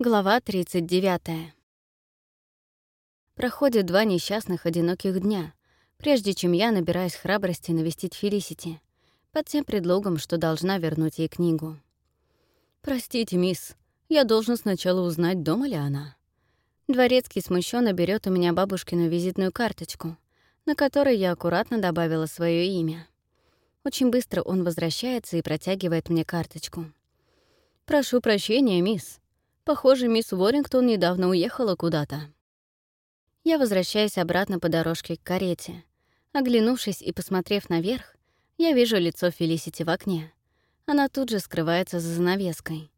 Глава 39. Проходит два несчастных одиноких дня, прежде чем я набираюсь храбрости навестить Фелисити, под тем предлогом, что должна вернуть ей книгу. «Простите, мисс, я должен сначала узнать, дома ли она». Дворецкий смущенно берет у меня бабушкину визитную карточку, на которой я аккуратно добавила свое имя. Очень быстро он возвращается и протягивает мне карточку. «Прошу прощения, мисс», Похоже, мисс Уоррингтон недавно уехала куда-то. Я возвращаюсь обратно по дорожке к карете. Оглянувшись и посмотрев наверх, я вижу лицо Фелисити в окне. Она тут же скрывается за занавеской.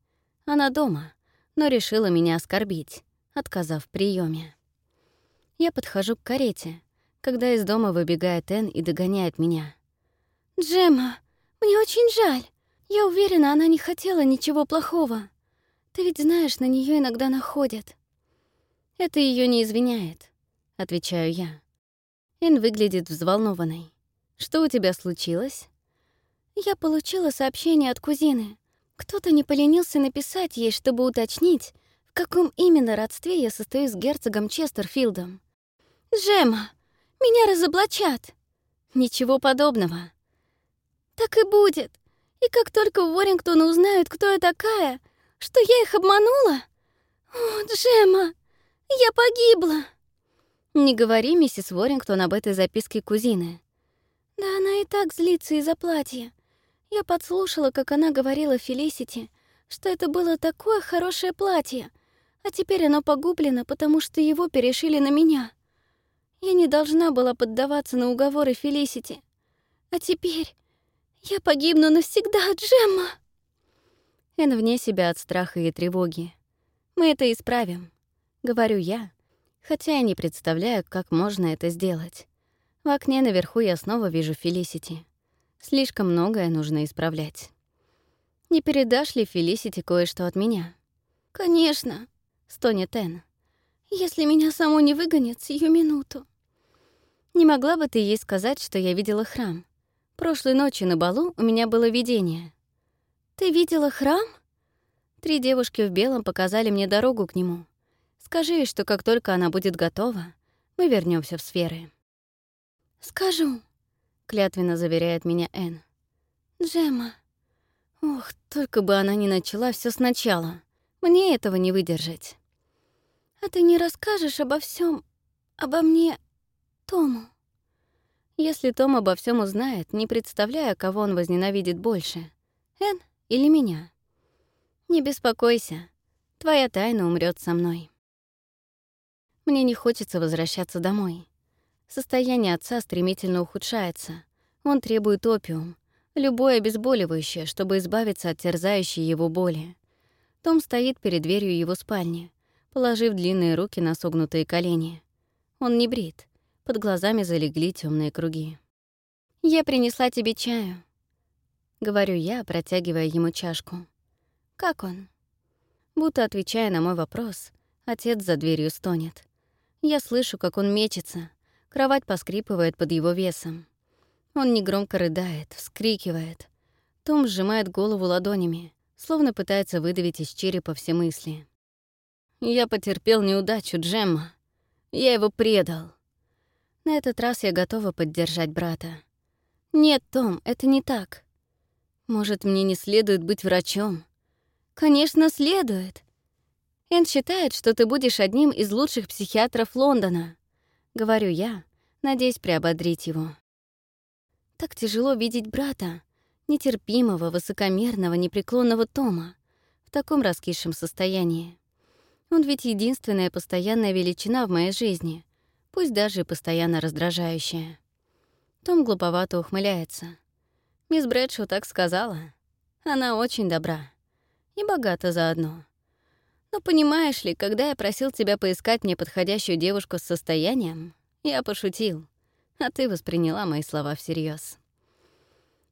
Она дома, но решила меня оскорбить, отказав в приеме. Я подхожу к карете, когда из дома выбегает Энн и догоняет меня. «Джемма, мне очень жаль. Я уверена, она не хотела ничего плохого. Ты ведь знаешь, на нее иногда находят. Это ее не извиняет, отвечаю я. Эн выглядит взволнованной. Что у тебя случилось? Я получила сообщение от кузины. Кто-то не поленился написать ей, чтобы уточнить, в каком именно родстве я состою с герцогом Честерфилдом. «Джема, меня разоблачат!» «Ничего подобного». «Так и будет. И как только в Уоррингтоне узнают, кто я такая, что я их обманула? О, Джема, я погибла!» «Не говори, миссис Уоррингтон, об этой записке кузины». «Да она и так злится из-за платья. Я подслушала, как она говорила Фелисити, что это было такое хорошее платье, а теперь оно погублено, потому что его перешили на меня. Я не должна была поддаваться на уговоры Фелисити. А теперь я погибну навсегда, Джемма!» Эн вне себя от страха и тревоги. «Мы это исправим», — говорю я, хотя я не представляю, как можно это сделать. В окне наверху я снова вижу Фелисити. Слишком многое нужно исправлять. «Не передашь ли Фелисити кое-что от меня?» «Конечно», — стонет Эн. «Если меня саму не выгонят сию минуту». «Не могла бы ты ей сказать, что я видела храм? Прошлой ночью на балу у меня было видение». «Ты видела храм?» Три девушки в белом показали мне дорогу к нему. Скажи что как только она будет готова, мы вернемся в сферы. «Скажу», — клятвенно заверяет меня Энн. «Джема». Ох, только бы она не начала все сначала. Мне этого не выдержать. «А ты не расскажешь обо всем, обо мне, Тому?» Если Том обо всем узнает, не представляя, кого он возненавидит больше — Энн или меня. Не беспокойся, твоя тайна умрет со мной. Мне не хочется возвращаться домой. Состояние отца стремительно ухудшается. Он требует опиум, любое обезболивающее, чтобы избавиться от терзающей его боли. Том стоит перед дверью его спальни, положив длинные руки на согнутые колени. Он не брит, под глазами залегли темные круги. «Я принесла тебе чаю», — говорю я, протягивая ему чашку. «Как он?» Будто отвечая на мой вопрос, отец за дверью стонет. Я слышу, как он мечется. Кровать поскрипывает под его весом. Он негромко рыдает, вскрикивает. Том сжимает голову ладонями, словно пытается выдавить из черепа все мысли. «Я потерпел неудачу, Джемма. Я его предал». На этот раз я готова поддержать брата. «Нет, Том, это не так. Может, мне не следует быть врачом? Конечно, следует. Эн считает, что ты будешь одним из лучших психиатров Лондона. Говорю я, надеясь приободрить его. Так тяжело видеть брата, нетерпимого, высокомерного, непреклонного Тома, в таком раскисшем состоянии. Он ведь единственная постоянная величина в моей жизни, пусть даже и постоянно раздражающая. Том глуповато ухмыляется. Мисс Брэдшоу так сказала. Она очень добра. И богата заодно. Но понимаешь ли, когда я просил тебя поискать мне подходящую девушку с состоянием, я пошутил, а ты восприняла мои слова всерьез.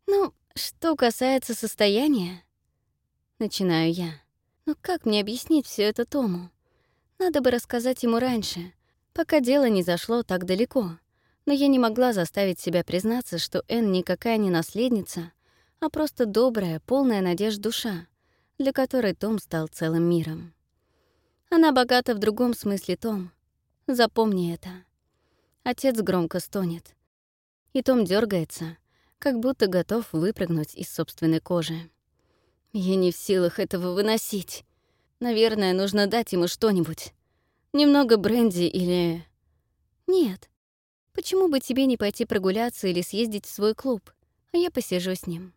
Ну, что касается состояния, начинаю я. Но как мне объяснить все это Тому? Надо бы рассказать ему раньше, пока дело не зашло так далеко но я не могла заставить себя признаться, что Энн никакая не наследница, а просто добрая, полная надежд душа, для которой Том стал целым миром. Она богата в другом смысле, Том. Запомни это. Отец громко стонет. И Том дергается, как будто готов выпрыгнуть из собственной кожи. Я не в силах этого выносить. Наверное, нужно дать ему что-нибудь. Немного бренди или... Нет. Почему бы тебе не пойти прогуляться или съездить в свой клуб, а я посижу с ним?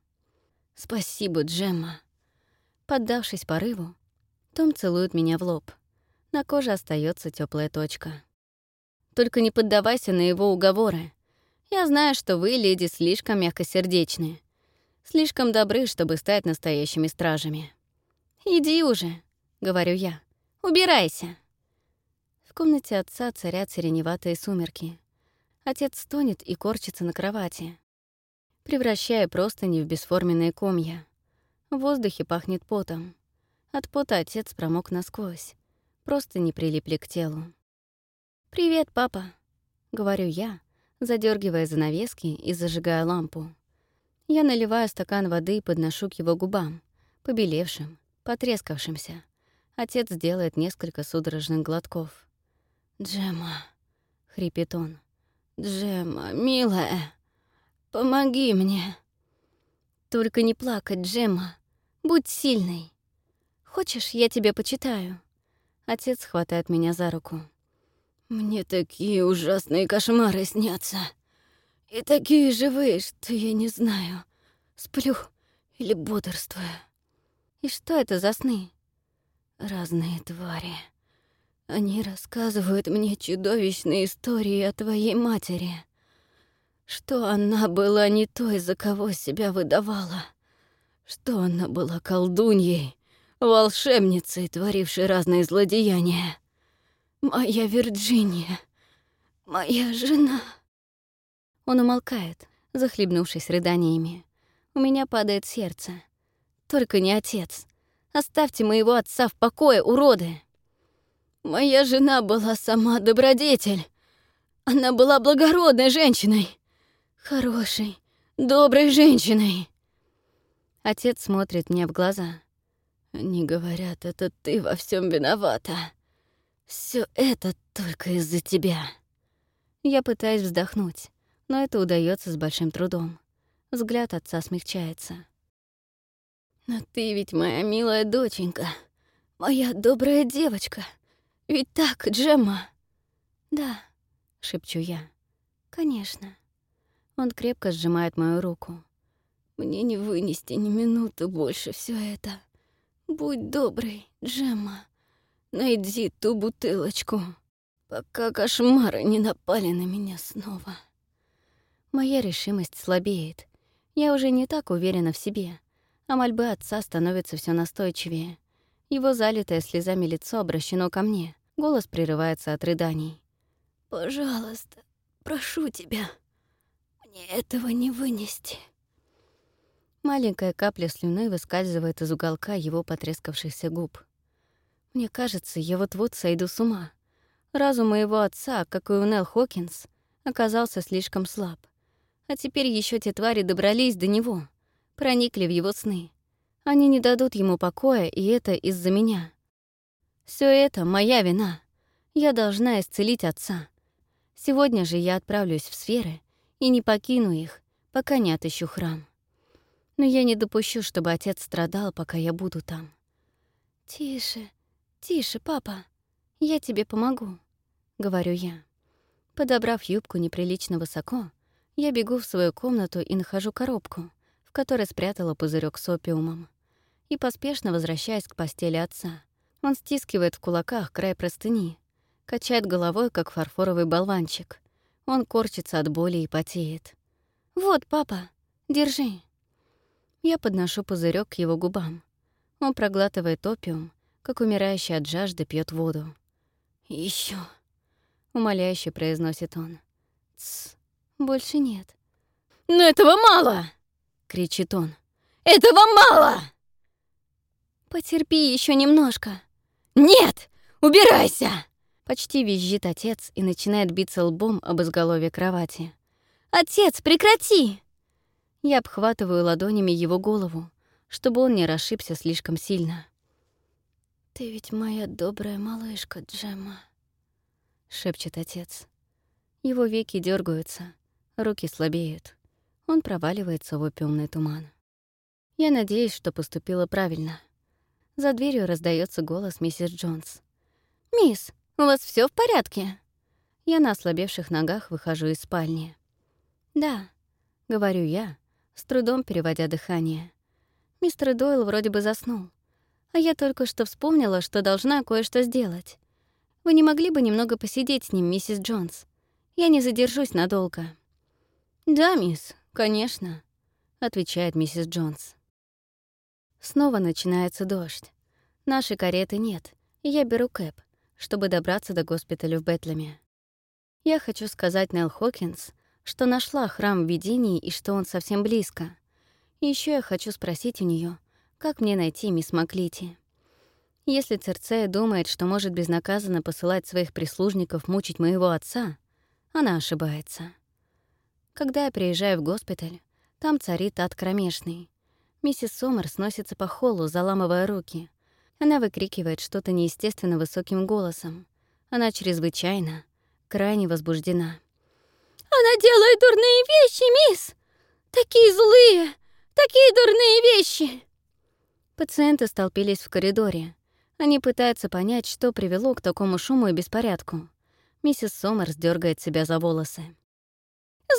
Спасибо, Джемма. Поддавшись порыву, Том целует меня в лоб. На коже остается теплая точка. Только не поддавайся на его уговоры. Я знаю, что вы, леди, слишком мягкосердечны. Слишком добры, чтобы стать настоящими стражами. «Иди уже», — говорю я. «Убирайся». В комнате отца царят сиреневатые сумерки. Отец стонет и корчится на кровати, превращая простыни в бесформенные комья. В воздухе пахнет потом. От пота отец промок насквозь. Просто не прилипли к телу. «Привет, папа», — говорю я, задергивая занавески и зажигая лампу. Я наливаю стакан воды и подношу к его губам, побелевшим, потрескавшимся. Отец делает несколько судорожных глотков. «Джема», — хрипит он, — «Джема, милая, помоги мне». «Только не плакать, Джема, будь сильной. Хочешь, я тебе почитаю?» Отец хватает меня за руку. «Мне такие ужасные кошмары снятся. И такие живые, что я не знаю, сплю или бодрствую. И что это за сны? Разные твари. Они рассказывают мне чудовищные истории о твоей матери. Что она была не той, за кого себя выдавала. Что она была колдуньей, волшебницей, творившей разные злодеяния. Моя Вирджиния, моя жена. Он умолкает, захлебнувшись рыданиями. У меня падает сердце. Только не отец. Оставьте моего отца в покое, уроды. Моя жена была сама добродетель. Она была благородной женщиной. Хорошей, доброй женщиной. Отец смотрит мне в глаза. Они говорят, это ты во всем виновата. Все это только из-за тебя. Я пытаюсь вздохнуть, но это удается с большим трудом. Взгляд отца смягчается. «Но ты ведь моя милая доченька, моя добрая девочка. Ведь так, Джемма?» «Да», — шепчу я. «Конечно». Он крепко сжимает мою руку. «Мне не вынести ни минуты больше все это. Будь добрый, Джемма. Найди ту бутылочку, пока кошмары не напали на меня снова». Моя решимость слабеет. Я уже не так уверена в себе, а мольбы отца становятся все настойчивее. Его залитое слезами лицо обращено ко мне, голос прерывается от рыданий. «Пожалуйста, прошу тебя, мне этого не вынести». Маленькая капля слюны выскальзывает из уголка его потрескавшихся губ. Мне кажется, я вот-вот сойду с ума. Разум моего отца, как и у Нелл Хокинс, оказался слишком слаб. А теперь еще те твари добрались до него, проникли в его сны. Они не дадут ему покоя, и это из-за меня. Все это моя вина. Я должна исцелить отца. Сегодня же я отправлюсь в сферы и не покину их, пока не отыщу храм. Но я не допущу, чтобы отец страдал, пока я буду там. «Тише, тише, папа. Я тебе помогу», — говорю я. Подобрав юбку неприлично высоко, я бегу в свою комнату и нахожу коробку, в которой спрятала пузырек с опиумом. И поспешно возвращаюсь к постели отца. Он стискивает в кулаках край простыни, качает головой, как фарфоровый болванчик. Он корчится от боли и потеет. «Вот, папа, держи». Я подношу пузырек к его губам. Он проглатывает опиум, как умирающий от жажды пьет воду. Еще, умоляюще произносит он. «Тсс, больше нет. «Но этого мало!» — кричит он. «Этого мало!» «Потерпи еще немножко». «Нет! Убирайся!» Почти визжит отец и начинает биться лбом об изголовье кровати. «Отец, прекрати!» Я обхватываю ладонями его голову, чтобы он не расшибся слишком сильно. «Ты ведь моя добрая малышка, Джемма», — шепчет отец. Его веки дергаются, руки слабеют. Он проваливается в опиумный туман. Я надеюсь, что поступила правильно. За дверью раздается голос миссис Джонс. «Мисс, у вас все в порядке?» Я на ослабевших ногах выхожу из спальни. «Да», — говорю я, с трудом переводя дыхание. Мистер Дойл вроде бы заснул, а я только что вспомнила, что должна кое-что сделать. Вы не могли бы немного посидеть с ним, миссис Джонс? Я не задержусь надолго. «Да, мисс, конечно», — отвечает миссис Джонс. Снова начинается дождь. Нашей кареты нет, и я беру кэп, чтобы добраться до госпиталя в Бетлеме. Я хочу сказать Нелл Хокинс, что нашла храм видений и что он совсем близко. Еще я хочу спросить у нее, как мне найти мисс Маклити. Если Церцея думает, что может безнаказанно посылать своих прислужников мучить моего отца, она ошибается. Когда я приезжаю в госпиталь, там царит ад кромешный. Миссис Сомер сносится по холлу, заламывая руки. Она выкрикивает что-то неестественно высоким голосом. Она чрезвычайно, крайне возбуждена. «Она делает дурные вещи, мисс! Такие злые! Такие дурные вещи!» Пациенты столпились в коридоре. Они пытаются понять, что привело к такому шуму и беспорядку. Миссис Сомерс дергает себя за волосы.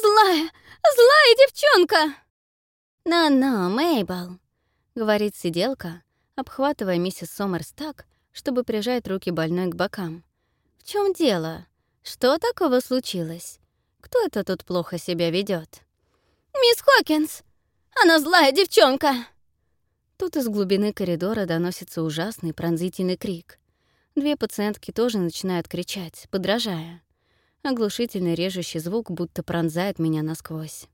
«Злая! Злая девчонка!» «Но-но, Мейбл», — говорит сиделка, обхватывая миссис Сомерс так, чтобы прижать руки больной к бокам. «В чем дело? Что такого случилось? Кто это тут плохо себя ведет? «Мисс Хокинс! Она злая девчонка!» Тут из глубины коридора доносится ужасный пронзительный крик. Две пациентки тоже начинают кричать, подражая. Оглушительный режущий звук будто пронзает меня насквозь.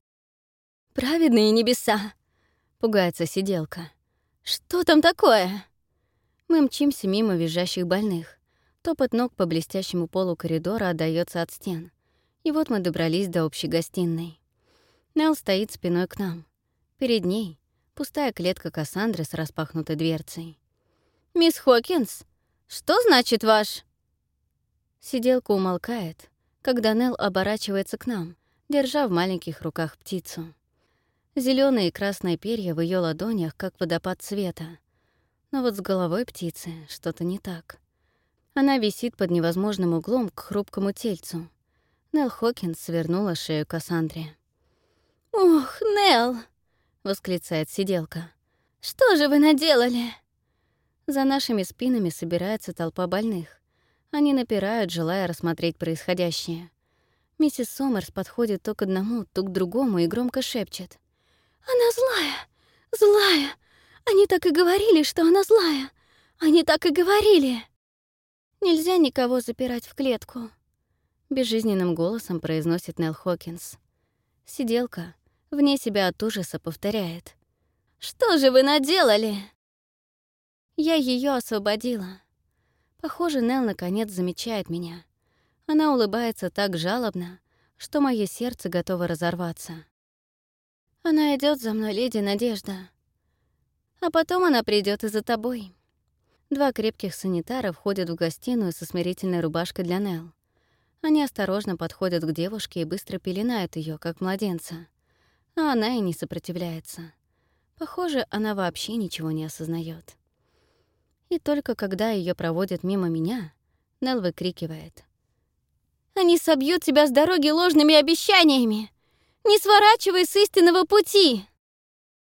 «Праведные небеса!» — пугается сиделка. «Что там такое?» Мы мчимся мимо визжащих больных. Топот ног по блестящему полу коридора отдаётся от стен. И вот мы добрались до общей гостиной. Нелл стоит спиной к нам. Перед ней пустая клетка Кассандры с распахнутой дверцей. «Мисс Хокинс, что значит ваш...» Сиделка умолкает, когда Нелл оборачивается к нам, держа в маленьких руках птицу. Зеленые и красные перья в ее ладонях, как водопад света. Но вот с головой птицы что-то не так. Она висит под невозможным углом к хрупкому тельцу. Нелл Хокинс свернула шею Кассандре. «Ох, Нелл!» — восклицает сиделка. «Что же вы наделали?» За нашими спинами собирается толпа больных. Они напирают, желая рассмотреть происходящее. Миссис Сомерс подходит то к одному, то к другому и громко шепчет. «Она злая! Злая! Они так и говорили, что она злая! Они так и говорили!» «Нельзя никого запирать в клетку», — безжизненным голосом произносит Нелл Хокинс. Сиделка, вне себя от ужаса, повторяет. «Что же вы наделали?» Я ее освободила. Похоже, Нелл наконец замечает меня. Она улыбается так жалобно, что мое сердце готово разорваться. Она идет за мной, леди Надежда. А потом она придет и за тобой. Два крепких санитара входят в гостиную со смирительной рубашкой для Нелл. Они осторожно подходят к девушке и быстро пеленают ее, как младенца. А она и не сопротивляется. Похоже, она вообще ничего не осознает. И только когда ее проводят мимо меня, Нелл выкрикивает. «Они собьют тебя с дороги ложными обещаниями! Не сворачивай с истинного пути!»